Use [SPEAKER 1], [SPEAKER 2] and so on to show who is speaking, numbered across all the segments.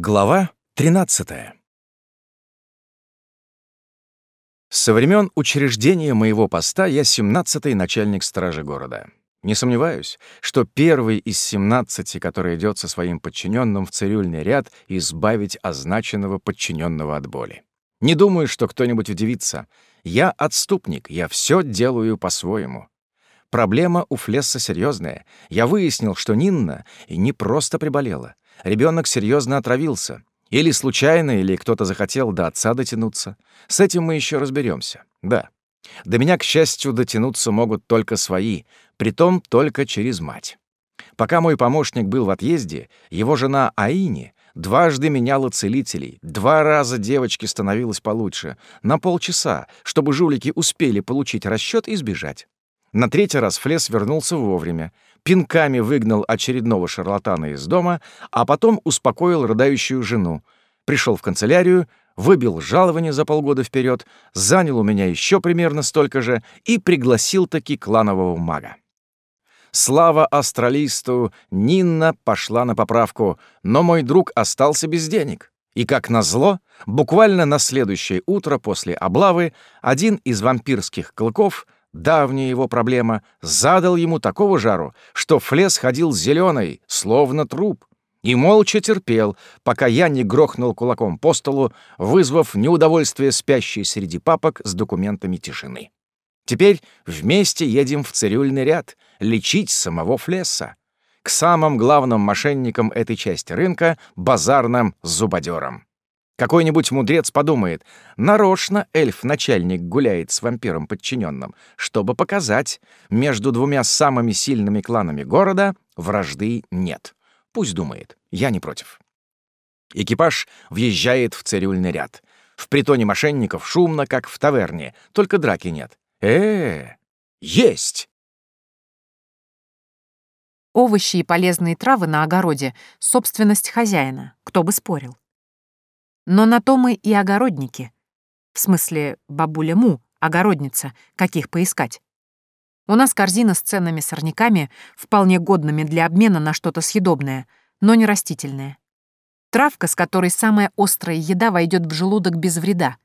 [SPEAKER 1] Глава 13. Со времен учреждения моего поста я 17-й начальник стражи города. Не сомневаюсь, что первый из 17, который идет со своим подчиненным в цирюльный ряд избавить означенного подчиненного от боли. Не думаю, что кто-нибудь удивится. Я отступник, я все делаю по-своему. Проблема у Флесса серьезная. Я выяснил, что Нинна не просто приболела — Ребенок серьезно отравился. Или случайно, или кто-то захотел до отца дотянуться. С этим мы еще разберемся. Да. До меня, к счастью, дотянуться могут только свои, притом только через мать. Пока мой помощник был в отъезде, его жена Аини дважды меняла целителей, два раза девочке становилось получше, на полчаса, чтобы жулики успели получить расчет и сбежать. На третий раз Флес вернулся вовремя, пинками выгнал очередного шарлатана из дома, а потом успокоил рыдающую жену. Пришел в канцелярию, выбил жалование за полгода вперед, занял у меня еще примерно столько же и пригласил таки кланового мага. Слава астралисту, Нинна пошла на поправку, но мой друг остался без денег. И, как назло, буквально на следующее утро после облавы один из вампирских клыков — давняя его проблема, задал ему такого жару, что Флес ходил зеленый, словно труп, и молча терпел, пока я не грохнул кулаком по столу, вызвав неудовольствие спящей среди папок с документами тишины. Теперь вместе едем в цирюльный ряд лечить самого Флесса. К самым главным мошенникам этой части рынка — базарным зубодерам. Какой-нибудь мудрец подумает, нарочно эльф-начальник гуляет с вампиром подчиненным, чтобы показать, между двумя самыми сильными кланами города вражды нет. Пусть думает, я не против. Экипаж въезжает в цирюльный ряд. В притоне мошенников шумно, как в таверне, только драки нет. э э есть!
[SPEAKER 2] Овощи и полезные травы на огороде — собственность хозяина, кто бы спорил. Но на то мы и огородники. В смысле, бабуля Му, огородница, каких поискать. У нас корзина с ценными сорняками, вполне годными для обмена на что-то съедобное, но не растительное. Травка, с которой самая острая еда войдет в желудок без вреда.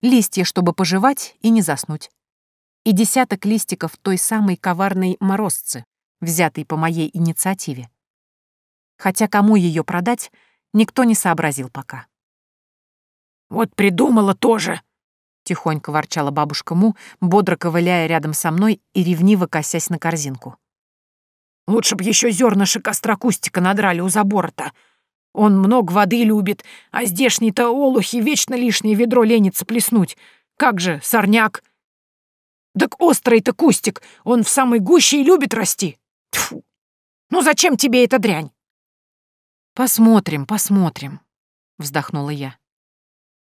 [SPEAKER 2] Листья, чтобы пожевать и не заснуть. И десяток листиков той самой коварной морозцы, взятой по моей инициативе. Хотя кому ее продать, никто не сообразил пока.
[SPEAKER 3] «Вот придумала тоже!» — тихонько ворчала бабушка Му, бодро ковыляя рядом со мной и ревниво косясь на корзинку. «Лучше б еще зернышек острокустика надрали у забора-то. Он много воды любит, а здешний-то олухи вечно лишнее ведро ленится плеснуть. Как же, сорняк!» «Так острый-то кустик, он в самой гуще и любит расти. Тьфу! Ну зачем тебе эта дрянь?»
[SPEAKER 2] «Посмотрим, посмотрим», — вздохнула я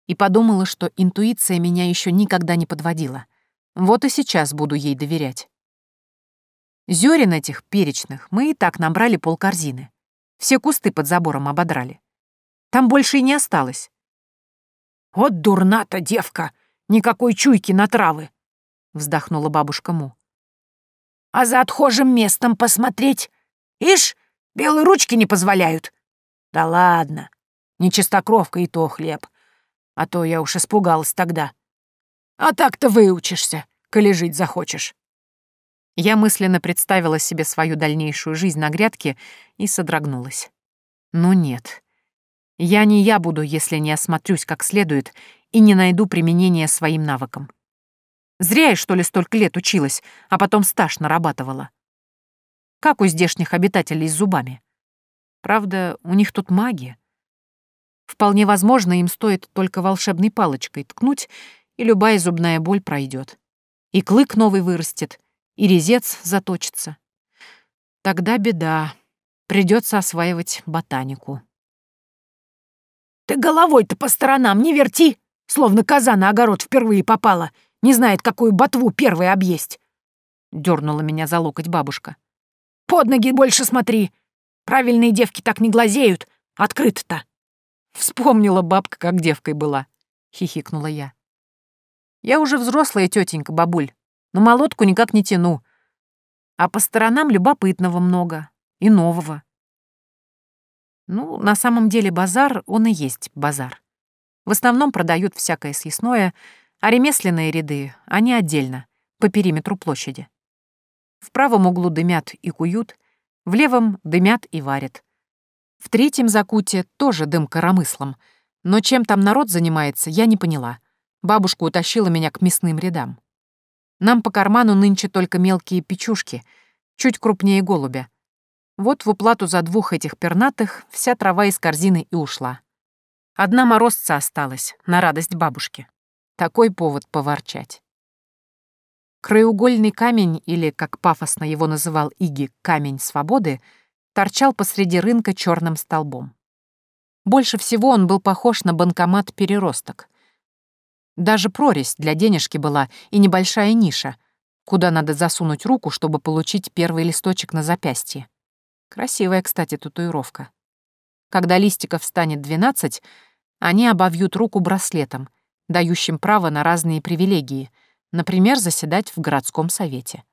[SPEAKER 2] и подумала, что интуиция меня еще никогда не подводила. Вот и сейчас буду ей доверять. Зерен этих перечных мы и так набрали полкорзины. Все кусты под забором ободрали. Там больше и не осталось.
[SPEAKER 3] «Вот дурна-то девка! Никакой чуйки на травы!» — вздохнула бабушка Му. «А за отхожим местом посмотреть? Ишь, белые ручки не позволяют. Да ладно, не чистокровка и то хлеб а то я уж испугалась тогда. А так-то выучишься, коли жить захочешь».
[SPEAKER 2] Я мысленно представила себе свою дальнейшую жизнь на грядке и содрогнулась. Ну нет. Я не я буду, если не осмотрюсь как следует и не найду применения своим навыкам. Зря я, что ли, столько лет училась, а потом стаж нарабатывала. Как у здешних обитателей с зубами. Правда, у них тут магия. Вполне возможно, им стоит только волшебной палочкой ткнуть, и любая зубная боль пройдет. И клык новый вырастет, и резец заточится. Тогда беда. Придется осваивать ботанику.
[SPEAKER 3] «Ты головой-то по сторонам не верти, словно коза на огород впервые попала, не знает, какую ботву первой объесть!» Дернула меня за локоть бабушка. «Под ноги больше смотри! Правильные девки так не глазеют, открыто-то!»
[SPEAKER 2] Вспомнила бабка, как девкой была, хихикнула я. Я уже взрослая тетенька, бабуль, но молотку никак не тяну. А по сторонам любопытного много и нового. Ну, на самом деле базар, он и есть базар. В основном продают всякое съестное, а ремесленные ряды, они отдельно, по периметру площади. В правом углу дымят и куют, в левом дымят и варят. В третьем закуте тоже дым коромыслом, но чем там народ занимается, я не поняла. Бабушка утащила меня к мясным рядам. Нам по карману нынче только мелкие печушки, чуть крупнее голубя. Вот в уплату за двух этих пернатых вся трава из корзины и ушла. Одна морозца осталась, на радость бабушки. Такой повод поворчать. Краеугольный камень, или, как пафосно его называл Иги, камень свободы, торчал посреди рынка черным столбом. Больше всего он был похож на банкомат-переросток. Даже прорезь для денежки была и небольшая ниша, куда надо засунуть руку, чтобы получить первый листочек на запястье. Красивая, кстати, татуировка. Когда листиков станет 12, они обовьют руку браслетом, дающим право на разные привилегии, например, заседать в городском совете.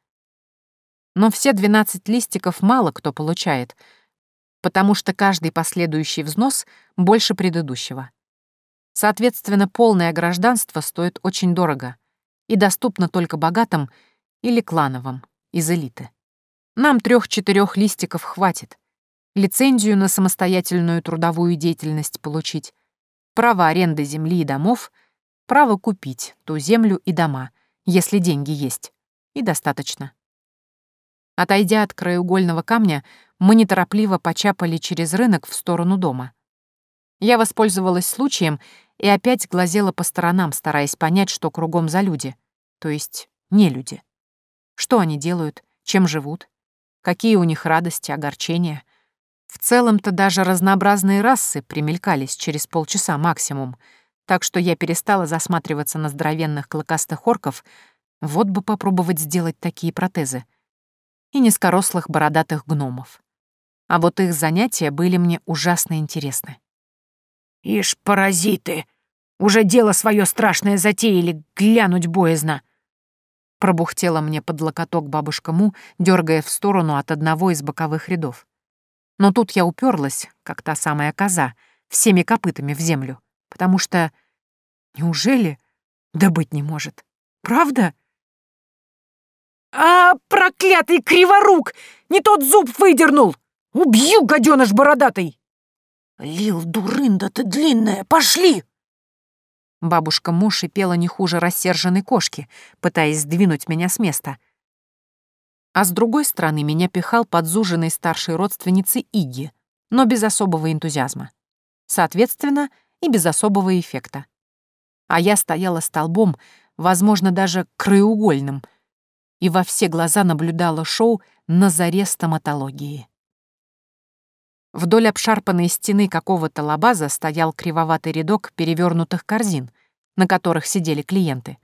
[SPEAKER 2] Но все 12 листиков мало кто получает, потому что каждый последующий взнос больше предыдущего. Соответственно, полное гражданство стоит очень дорого и доступно только богатым или клановым из элиты. Нам трех-четырех листиков хватит. Лицензию на самостоятельную трудовую деятельность получить, право аренды земли и домов, право купить ту землю и дома, если деньги есть, и достаточно. Отойдя от краеугольного камня, мы неторопливо почапали через рынок в сторону дома. Я воспользовалась случаем и опять глазела по сторонам, стараясь понять, что кругом за люди, то есть не люди. Что они делают, чем живут, какие у них радости, огорчения. В целом-то даже разнообразные расы примелькались через полчаса максимум, так что я перестала засматриваться на здоровенных клыкастых орков, вот бы попробовать сделать такие протезы, и низкорослых бородатых гномов. А вот их занятия были мне ужасно интересны.
[SPEAKER 3] «Ишь, паразиты! Уже дело свое страшное затеяли, глянуть боязно!» Пробухтела мне под локоток бабушка Му, дергая в сторону от одного из боковых рядов. Но тут я уперлась, как та самая коза, всеми копытами в землю, потому что... Неужели? Да быть не может. Правда? «А, проклятый криворук! Не тот зуб выдернул! Убью, гаденыш бородатый!» «Лил, дурында ты длинная, пошли!»
[SPEAKER 2] Бабушка муж шипела не хуже рассерженной кошки, пытаясь сдвинуть меня с места. А с другой стороны меня пихал подзуженный старшей родственницы Иги, но без особого энтузиазма. Соответственно, и без особого эффекта. А я стояла столбом, возможно, даже краеугольным, и во все глаза наблюдала шоу на заре стоматологии. Вдоль обшарпанной стены какого-то лабаза стоял кривоватый рядок перевернутых корзин, на которых сидели клиенты.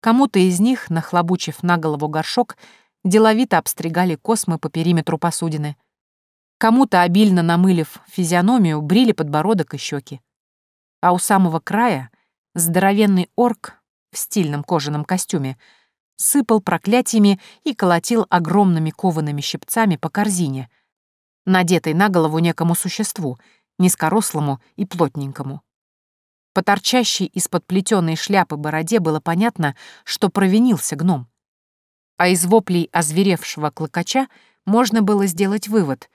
[SPEAKER 2] Кому-то из них, нахлобучив на голову горшок, деловито обстригали космы по периметру посудины. Кому-то, обильно намылив физиономию, брили подбородок и щеки. А у самого края здоровенный орк в стильном кожаном костюме сыпал проклятиями и колотил огромными коваными щипцами по корзине — надетой на голову некому существу, низкорослому и плотненькому. По торчащей из-под плетеной шляпы бороде было понятно, что провинился гном. А из воплей озверевшего клыкача можно было сделать вывод.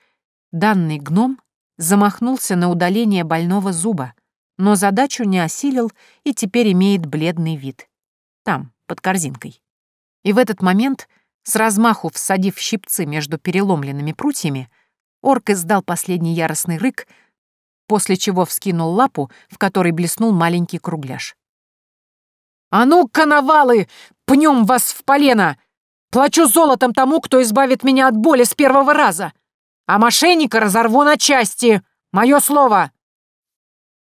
[SPEAKER 2] Данный гном замахнулся на удаление больного зуба, но задачу не осилил и теперь имеет бледный вид. Там, под корзинкой. И в этот момент, с размаху всадив щипцы между переломленными прутьями, Орк издал последний яростный рык, после чего вскинул лапу, в которой блеснул маленький кругляш. «А ну, коновалы! Пнем вас в полено! Плачу золотом тому, кто избавит меня от боли с первого раза! А мошенника разорву на части! Мое слово!»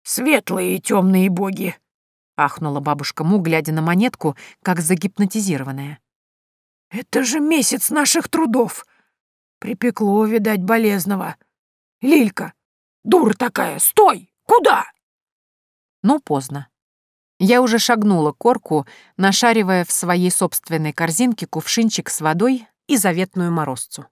[SPEAKER 2] «Светлые и темные боги!» — ахнула бабушка Му, глядя на монетку, как загипнотизированная. «Это же месяц наших трудов! Припекло, видать, болезного. Лилька, дура такая, стой! Куда? Но поздно. Я уже шагнула к корку, нашаривая в своей собственной корзинке кувшинчик с водой и заветную морозцу.